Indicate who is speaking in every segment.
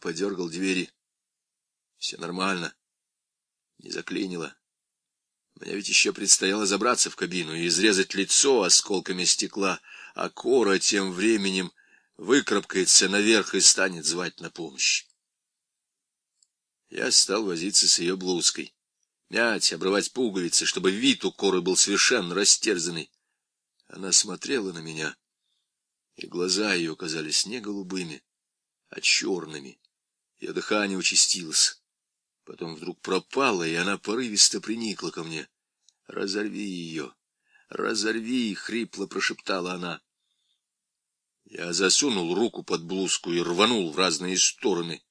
Speaker 1: подергал двери. Все нормально. Не заклинило. Мне ведь еще предстояло забраться в кабину и изрезать лицо осколками стекла, а Кора тем временем выкрапкается наверх и станет звать на помощь. Я стал возиться с ее блузкой, мять, обрывать пуговицы, чтобы вид у Коры был совершенно растерзанный. Она смотрела на меня, и глаза ее казались не голубыми, а черными. Ее дыхание участилось. Потом вдруг пропало, и она порывисто приникла ко мне. «Разорви ее! Разорви!» — хрипло прошептала она. Я засунул руку под блузку и рванул в разные стороны.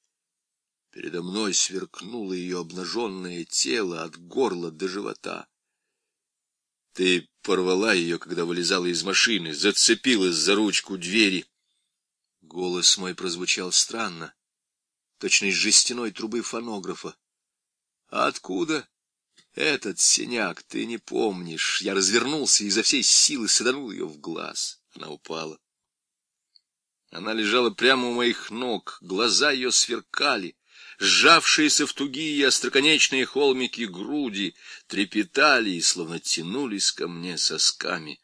Speaker 1: Передо мной сверкнуло ее обнаженное тело от горла до живота. Ты порвала ее, когда вылезала из машины, зацепилась за ручку двери. Голос мой прозвучал странно, точно из жестяной трубы фонографа. А откуда этот синяк, ты не помнишь? Я развернулся и изо всей силы саданул ее в глаз. Она упала. Она лежала прямо у моих ног, глаза ее сверкали, сжавшиеся в тугие остроконечные холмики груди трепетали и словно тянулись ко мне сосками.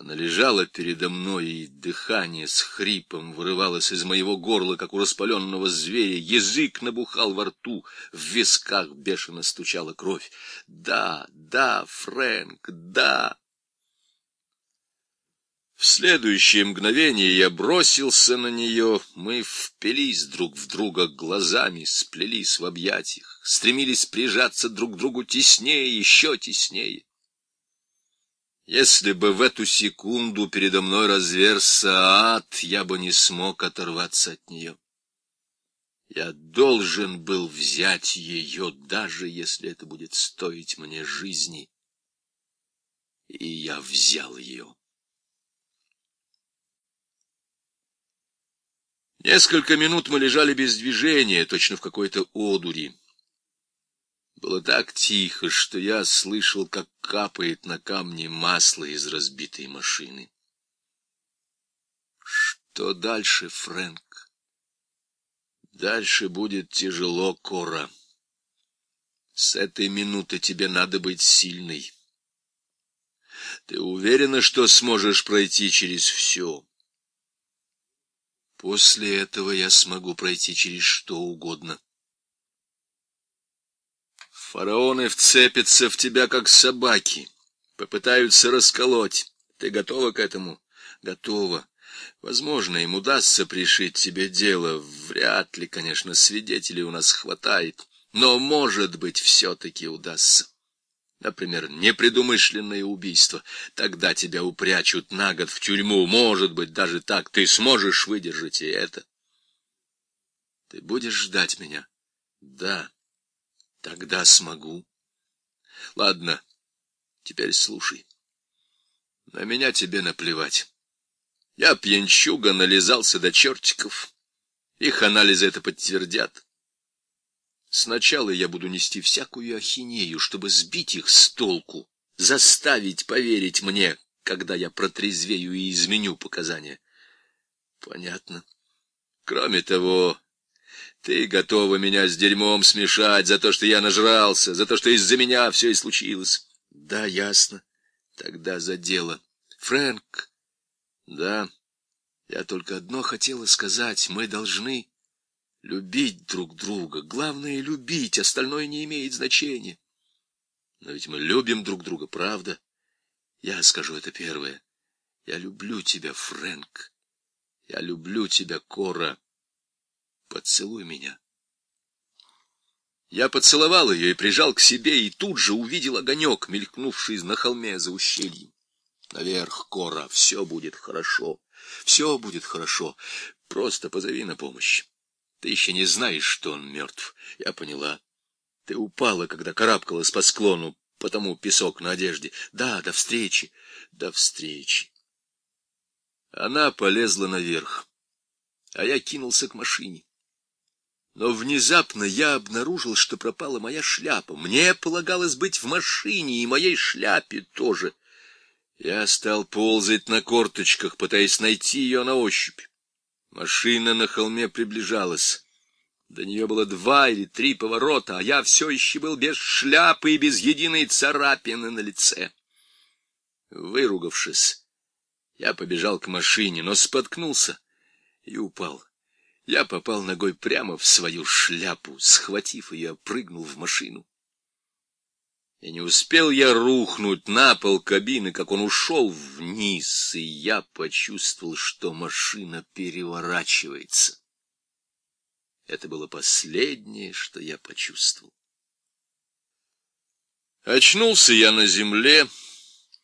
Speaker 1: Она лежала передо мной, и дыхание с хрипом вырывалось из моего горла, как у распаленного зверя. Язык набухал во рту, в висках бешено стучала кровь. «Да, да, Фрэнк, да!» В следующее мгновение я бросился на нее, мы впились друг в друга глазами, сплелись в объятиях, стремились прижаться друг к другу теснее, еще теснее. Если бы в эту секунду передо мной разверся ад, я бы не смог оторваться от нее. Я должен был взять ее, даже если это будет стоить мне жизни. И я взял ее. Несколько минут мы лежали без движения, точно в какой-то одури. Было так тихо, что я слышал, как капает на камни масло из разбитой машины. Что дальше, Фрэнк? Дальше будет тяжело, Кора. С этой минуты тебе надо быть сильной. Ты уверена, что сможешь пройти через все? После этого я смогу пройти через что угодно. Фараоны вцепятся в тебя, как собаки, попытаются расколоть. Ты готова к этому? Готова. Возможно, им удастся пришить тебе дело. Вряд ли, конечно, свидетелей у нас хватает. Но, может быть, все-таки удастся. Например, непредумышленное убийство. Тогда тебя упрячут на год в тюрьму. Может быть, даже так ты сможешь выдержать и это. Ты будешь ждать меня? Да. Тогда смогу. Ладно, теперь слушай. На меня тебе наплевать. Я пьянчуга нализался до чертиков. Их анализы это подтвердят. Сначала я буду нести всякую ахинею, чтобы сбить их с толку, заставить поверить мне, когда я протрезвею и изменю показания. Понятно. Кроме того, ты готова меня с дерьмом смешать за то, что я нажрался, за то, что из-за меня все и случилось. Да, ясно. Тогда за дело. Фрэнк. Да. Я только одно хотела сказать. Мы должны любить друг друга. Главное — любить, остальное не имеет значения. Но ведь мы любим друг друга, правда? Я скажу это первое. Я люблю тебя, Фрэнк. Я люблю тебя, Кора. Поцелуй меня. Я поцеловал ее и прижал к себе, и тут же увидел огонек, мелькнувший на холме за ущельем. Наверх, Кора, все будет хорошо, все будет хорошо. Просто позови на помощь. Ты еще не знаешь, что он мертв. Я поняла. Ты упала, когда карабкалась по склону, потому песок на одежде. Да, до встречи, до встречи. Она полезла наверх, а я кинулся к машине. Но внезапно я обнаружил, что пропала моя шляпа. Мне полагалось быть в машине, и моей шляпе тоже. Я стал ползать на корточках, пытаясь найти ее на ощупь. Машина на холме приближалась. До нее было два или три поворота, а я все еще был без шляпы и без единой царапины на лице. Выругавшись, я побежал к машине, но споткнулся и упал. Я попал ногой прямо в свою шляпу, схватив ее, прыгнул в машину. И не успел я рухнуть на пол кабины, как он ушел вниз, и я почувствовал, что машина переворачивается. Это было последнее, что я почувствовал. Очнулся я на земле,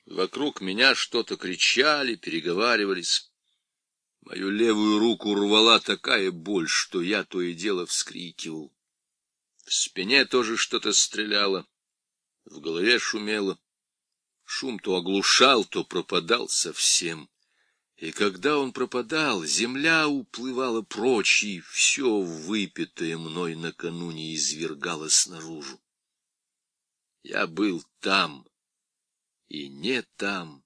Speaker 1: вокруг меня что-то кричали, переговаривались. Мою левую руку рвала такая боль, что я то и дело вскрикивал. В спине тоже что-то стреляло. В голове шумело. Шум то оглушал, то пропадал совсем. И когда он пропадал, земля уплывала прочь, и все выпитое мной накануне извергалось наружу. Я был там и не там.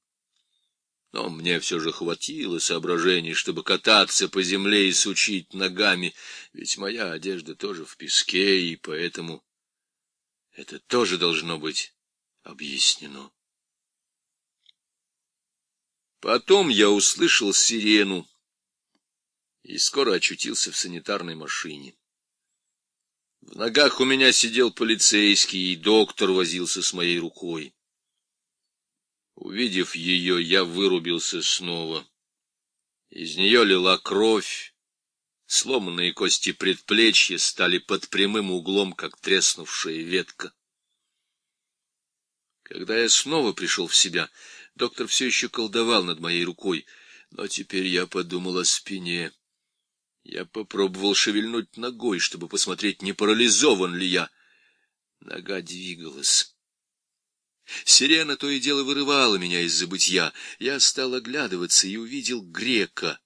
Speaker 1: Но мне все же хватило соображений, чтобы кататься по земле и сучить ногами, ведь моя одежда тоже в песке, и поэтому это тоже должно быть объяснено. Потом я услышал сирену и скоро очутился в санитарной машине. В ногах у меня сидел полицейский, и доктор возился с моей рукой. Увидев ее, я вырубился снова. Из нее лила кровь, Сломанные кости предплечья стали под прямым углом, как треснувшая ветка. Когда я снова пришел в себя, доктор все еще колдовал над моей рукой, но теперь я подумал о спине. Я попробовал шевельнуть ногой, чтобы посмотреть, не парализован ли я. Нога двигалась. Сирена то и дело вырывала меня из забытья. Я стал оглядываться и увидел грека,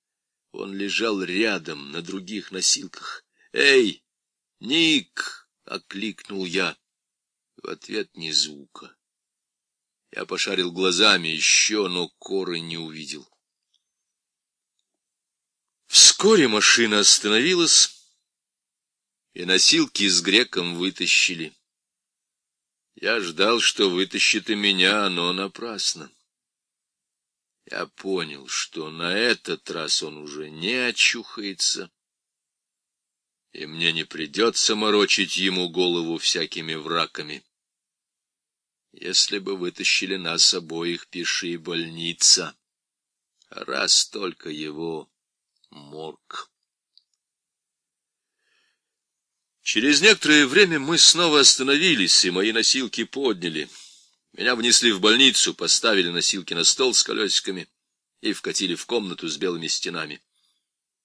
Speaker 1: он лежал рядом на других носилках. «Эй, Ник!» — окликнул я. В ответ ни звука. Я пошарил глазами еще, но коры не увидел. Вскоре машина остановилась, и носилки с греком вытащили. Я ждал, что вытащит и меня, но напрасно. Я понял, что на этот раз он уже не очухается, и мне не придется морочить ему голову всякими враками. Если бы вытащили нас обоих, пиши больница, раз только его морг. Через некоторое время мы снова остановились, и мои носилки подняли — меня внесли в больницу, поставили носилки на стол с колесиками и вкатили в комнату с белыми стенами.